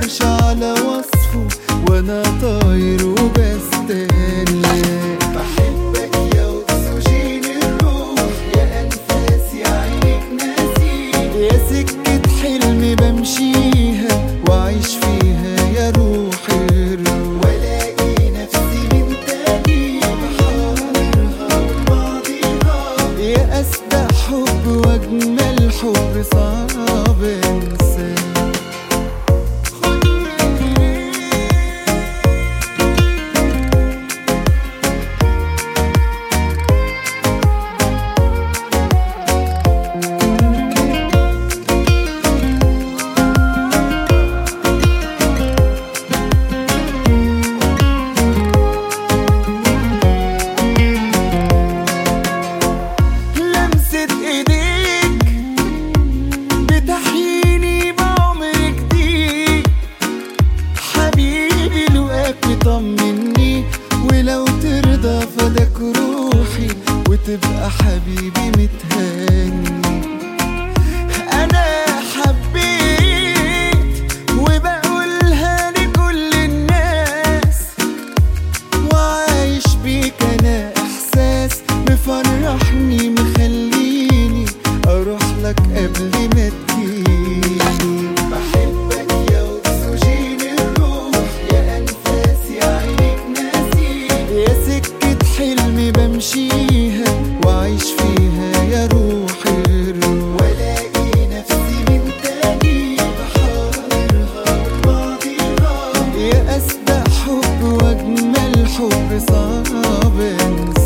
قدرش على وصفه وأنا طاير بستاهل وتبقى حبيبي متهني. أنا حبيت وبقولها لكل الناس. وعايش بيك أنا إحساس مفرحني مخليني أروح لك قبل ما إن الحب صعب انسى